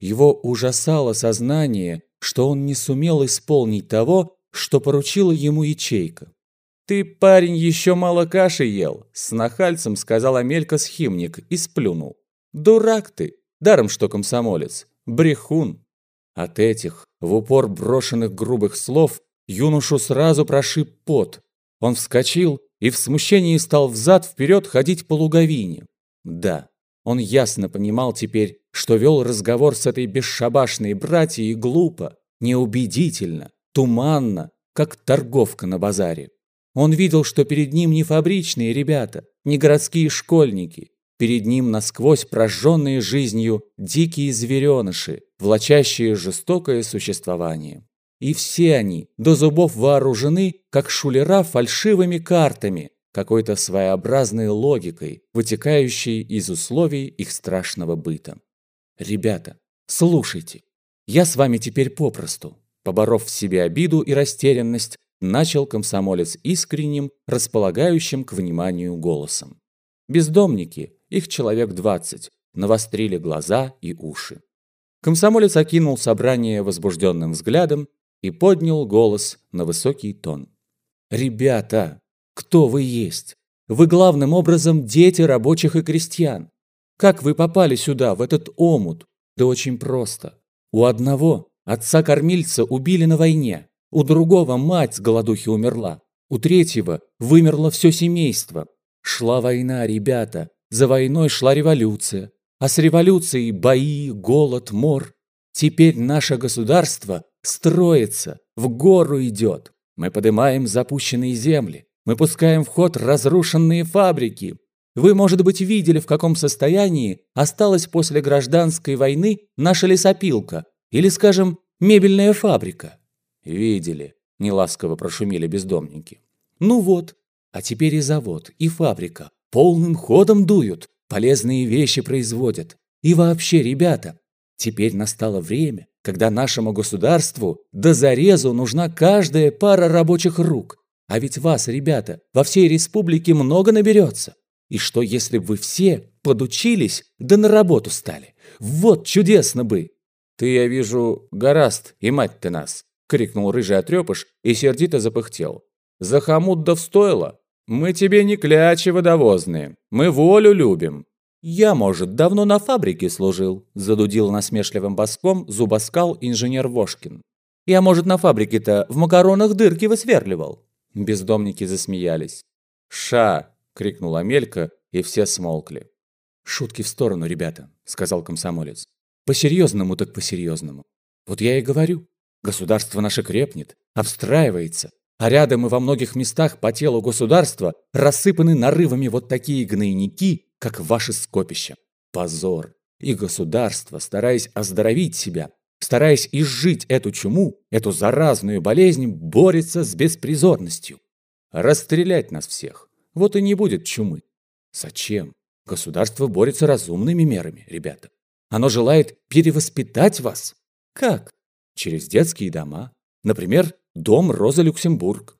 Его ужасало сознание, что он не сумел исполнить того, что поручила ему ячейка. «Ты, парень, еще мало каши ел», — с нахальцем сказал Амелька схимник и сплюнул. «Дурак ты, даром что комсомолец, брехун». От этих, в упор брошенных грубых слов, юношу сразу прошиб пот. Он вскочил и в смущении стал взад-вперед ходить по луговине. Да, он ясно понимал теперь, что вел разговор с этой бесшабашной братьей глупо, неубедительно, туманно, как торговка на базаре. Он видел, что перед ним не фабричные ребята, не городские школьники. Перед ним насквозь прожженные жизнью дикие звереныши, влачащие жестокое существование. И все они до зубов вооружены, как шулера фальшивыми картами, какой-то своеобразной логикой, вытекающей из условий их страшного быта. Ребята, слушайте, я с вами теперь попросту. Поборов в себе обиду и растерянность, начал комсомолец искренним, располагающим к вниманию голосом. Бездомники, их человек двадцать, навострили глаза и уши. Комсомолец окинул собрание возбужденным взглядом и поднял голос на высокий тон. «Ребята, кто вы есть? Вы главным образом дети рабочих и крестьян. Как вы попали сюда, в этот омут? Да очень просто. У одного отца-кормильца убили на войне, у другого мать с голодухи умерла, у третьего вымерло все семейство. Шла война, ребята, за войной шла революция, а с революцией бои, голод, мор. Теперь наше государство строится, в гору идет. Мы поднимаем запущенные земли, мы пускаем в ход разрушенные фабрики. Вы, может быть, видели, в каком состоянии осталась после гражданской войны наша лесопилка или, скажем, мебельная фабрика. Видели, неласково прошумели бездомники. Ну вот, а теперь и завод, и фабрика полным ходом дуют, полезные вещи производят. И вообще, ребята, теперь настало время, когда нашему государству до зарезу нужна каждая пара рабочих рук. А ведь вас, ребята, во всей республике много наберется. И что, если бы вы все подучились, да на работу стали? Вот чудесно бы! Ты, я вижу, гораст, и мать ты нас, крикнул рыжий отрепыш и сердито запыхтел. За хомут да встойло. Мы тебе не клячи водовозные, мы волю любим. Я, может, давно на фабрике служил, задудил насмешливым баском зубоскал инженер Вошкин. Я, может, на фабрике-то в макаронах дырки высверливал. Бездомники засмеялись. «Ша!» — крикнула Амелька, и все смолкли. «Шутки в сторону, ребята», — сказал комсомолец. «По-серьезному так по-серьезному. Вот я и говорю. Государство наше крепнет, обстраивается, а рядом и во многих местах по телу государства рассыпаны нарывами вот такие гнойники, как ваши скопища. Позор! И государство, стараясь оздоровить себя, стараясь изжить эту чуму, эту заразную болезнь, борется с беспризорностью. Расстрелять нас всех. Вот и не будет чумы. Зачем? Государство борется разумными мерами, ребята. Оно желает перевоспитать вас. Как? Через детские дома. Например, дом Роза Люксембург.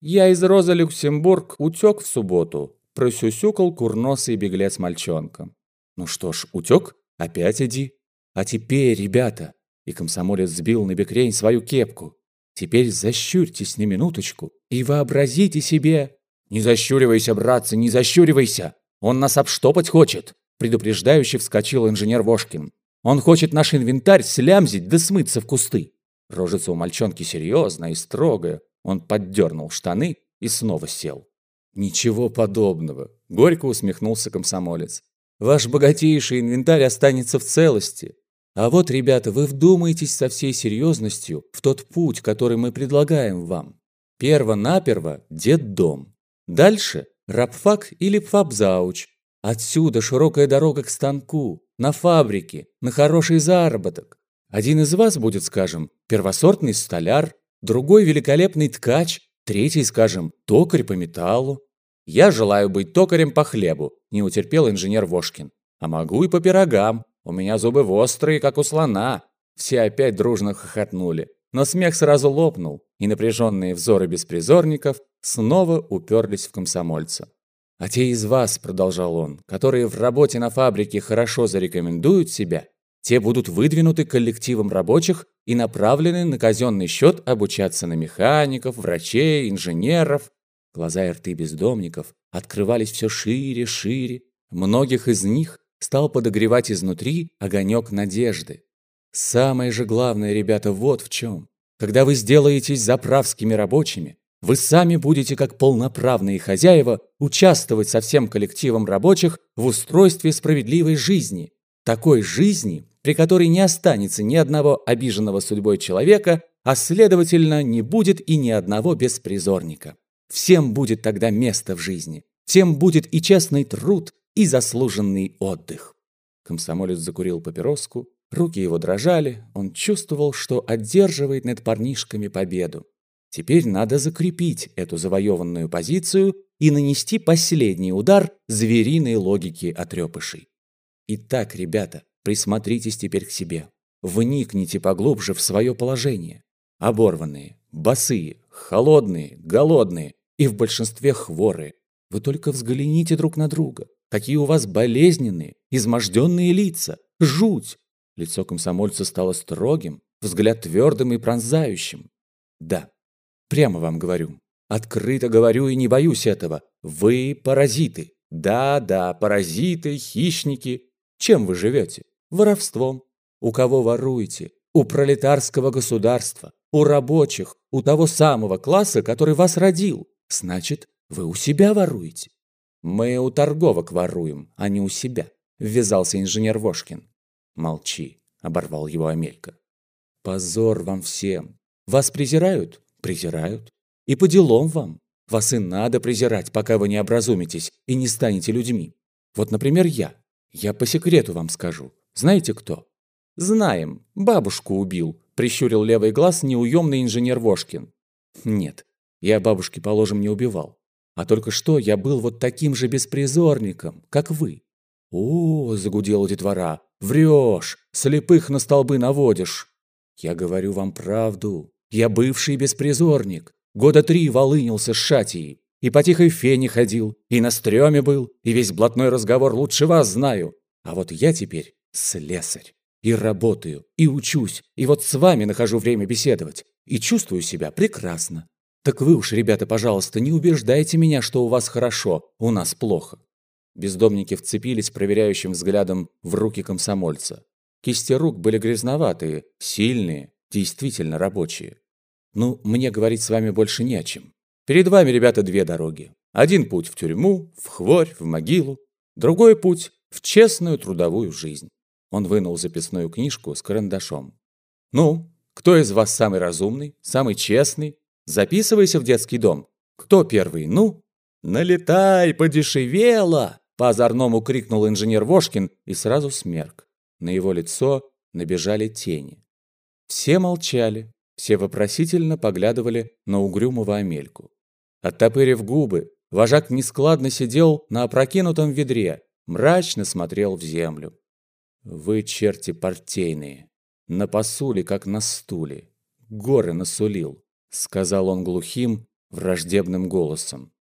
Я из Роза Люксембург утек в субботу. Просюсюкал курносый беглец мальчонка. Ну что ж, утек? Опять иди. А теперь, ребята, и комсомолец сбил на бекрень свою кепку. Теперь защурьтесь на минуточку и вообразите себе... «Не защуривайся, братцы, не защуривайся! Он нас обштопать хочет!» Предупреждающе вскочил инженер Вошкин. «Он хочет наш инвентарь слямзить да смыться в кусты!» Рожица у мальчонки серьезная и строгая. Он поддернул штаны и снова сел. «Ничего подобного!» – горько усмехнулся комсомолец. «Ваш богатейший инвентарь останется в целости. А вот, ребята, вы вдумайтесь со всей серьезностью в тот путь, который мы предлагаем вам. Перво-наперво – дом. Дальше – рабфак или фабзауч. Отсюда широкая дорога к станку, на фабрике, на хороший заработок. Один из вас будет, скажем, первосортный столяр, другой – великолепный ткач, третий, скажем, токарь по металлу. Я желаю быть токарем по хлебу, не утерпел инженер Вошкин. А могу и по пирогам, у меня зубы острые, как у слона. Все опять дружно хохотнули. Но смех сразу лопнул, и напряженные взоры беспризорников снова уперлись в комсомольца. «А те из вас, — продолжал он, — которые в работе на фабрике хорошо зарекомендуют себя, Те будут выдвинуты коллективом рабочих и направлены на казенный счет обучаться на механиков, врачей, инженеров. Глаза и рты бездомников открывались все шире, шире. Многих из них стал подогревать изнутри огонек надежды. Самое же главное, ребята, вот в чем. Когда вы сделаетесь заправскими рабочими, вы сами будете, как полноправные хозяева, участвовать со всем коллективом рабочих в устройстве справедливой жизни. Такой жизни, при которой не останется ни одного обиженного судьбой человека, а следовательно, не будет и ни одного беспризорника. Всем будет тогда место в жизни. Всем будет и честный труд, и заслуженный отдых. Комсомолец закурил папироску, руки его дрожали, он чувствовал, что одерживает над парнишками победу. Теперь надо закрепить эту завоеванную позицию и нанести последний удар звериной логики отрепышей. Итак, ребята, Присмотритесь теперь к себе. Вникните поглубже в свое положение. Оборванные, босые, холодные, голодные и в большинстве хворые. Вы только взгляните друг на друга. Какие у вас болезненные, изможденные лица. Жуть! Лицо комсомольца стало строгим, взгляд твердым и пронзающим. Да, прямо вам говорю. Открыто говорю и не боюсь этого. Вы паразиты. Да-да, паразиты, хищники. Чем вы живете? воровством. У кого воруете? У пролетарского государства, у рабочих, у того самого класса, который вас родил. Значит, вы у себя воруете. Мы у торговок воруем, а не у себя, ввязался инженер Вошкин. Молчи, оборвал его Амелька. Позор вам всем. Вас презирают? Презирают. И по делам вам. Вас и надо презирать, пока вы не образумитесь и не станете людьми. Вот, например, я. Я по секрету вам скажу. Знаете кто? Знаем. Бабушку убил. Прищурил левый глаз неуемный инженер Вошкин. Нет, я бабушки, положим, не убивал. А только что я был вот таким же беспризорником, как вы. О, загудела детвора. Врешь, слепых на столбы наводишь. Я говорю вам правду. Я бывший беспризорник. Года три волынился с шатией. И по тихой фене ходил, и на стреме был, и весь блатной разговор лучше вас знаю. А вот я теперь слесарь. И работаю, и учусь, и вот с вами нахожу время беседовать. И чувствую себя прекрасно. Так вы уж, ребята, пожалуйста, не убеждайте меня, что у вас хорошо, у нас плохо. Бездомники вцепились проверяющим взглядом в руки комсомольца. Кисти рук были грязноватые, сильные, действительно рабочие. Ну, мне говорить с вами больше не о чем. Перед вами, ребята, две дороги. Один путь в тюрьму, в хворь, в могилу. Другой путь в честную трудовую жизнь. Он вынул записную книжку с карандашом. «Ну, кто из вас самый разумный, самый честный? Записывайся в детский дом. Кто первый? Ну?» «Налетай, подешевело!» По-озорному крикнул инженер Вошкин и сразу смерк. На его лицо набежали тени. Все молчали, все вопросительно поглядывали на угрюмого Амельку. Оттопырив губы, вожак нескладно сидел на опрокинутом ведре, мрачно смотрел в землю. Вы, черти партийные, на посуле, как на стуле, горы насулил, сказал он глухим, враждебным голосом.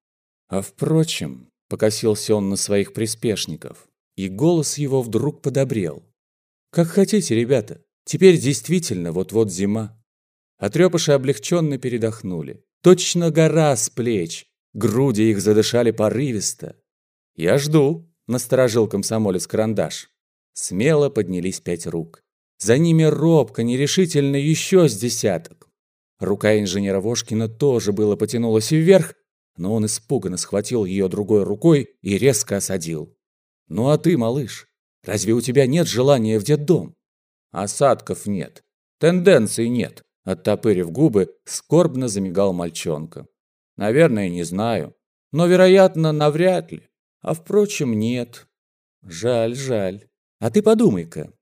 А впрочем, покосился он на своих приспешников, и голос его вдруг подобрел. Как хотите, ребята, теперь действительно вот-вот зима. Отрепыши облегченно передохнули. Точно гора с плеч, груди их задышали порывисто. «Я жду», — насторожил комсомолец карандаш. Смело поднялись пять рук. За ними робко, нерешительно еще с десяток. Рука инженера Вошкина тоже было потянулась вверх, но он испуганно схватил ее другой рукой и резко осадил. «Ну а ты, малыш, разве у тебя нет желания в детдом?» «Осадков нет. Тенденций нет», — оттопырив губы, скорбно замигал мальчонка. «Наверное, не знаю. Но, вероятно, навряд ли. А, впрочем, нет. Жаль, жаль. А ты подумай-ка.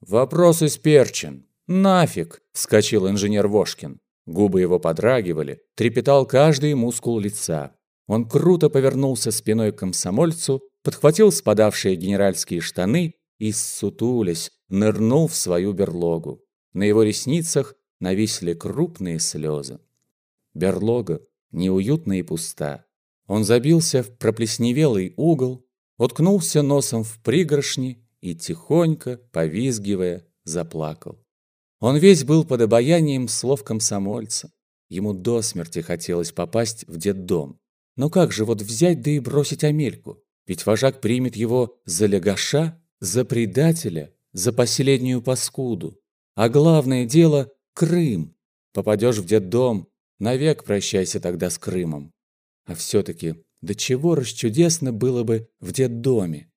Вопрос исперчен. Нафиг, вскочил инженер Вошкин. Губы его подрагивали, трепетал каждый мускул лица. Он круто повернулся спиной к комсомольцу, подхватил спадавшие генеральские штаны и, ссутулясь, нырнул в свою берлогу. На его ресницах нависли крупные слезы. Берлога неуютна и пуста. Он забился в проплесневелый угол, уткнулся носом в пригоршни и тихонько, повизгивая, заплакал. Он весь был под обаянием слов комсомольца. Ему до смерти хотелось попасть в детдом. Но как же вот взять да и бросить Амельку? Ведь вожак примет его за легаша, за предателя, за последнюю паскуду. А главное дело – Крым. Попадешь в детдом, навек прощайся тогда с Крымом. А все-таки до чего расчудесно было бы в детдоме.